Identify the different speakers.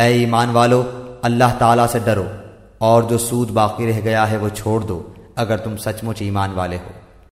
Speaker 1: اے ایمان والو، اللہ تعالیٰ سے ڈرو اور جو سود باقی رہ گیا ہے وہ چھوڑ دو، اگر تم سچ مچ ایمان والے ہو۔